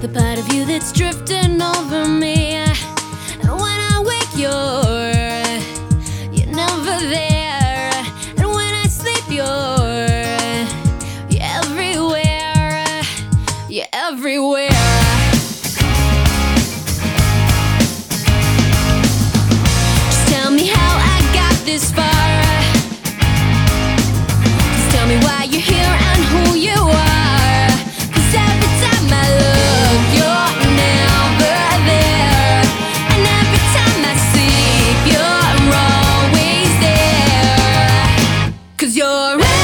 The part of you that's drifting over me. Cause you're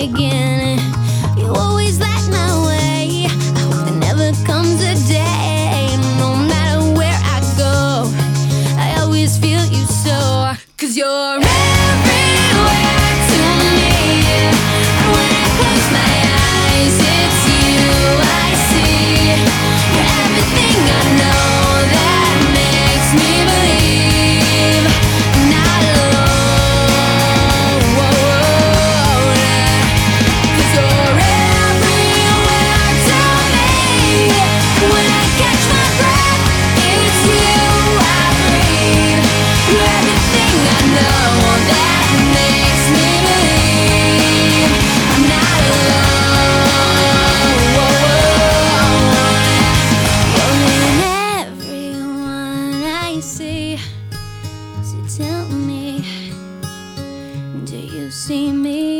again. You always light my way. I hope never comes a day. No matter where I go, I always feel you you're. see. So tell me, do you see me?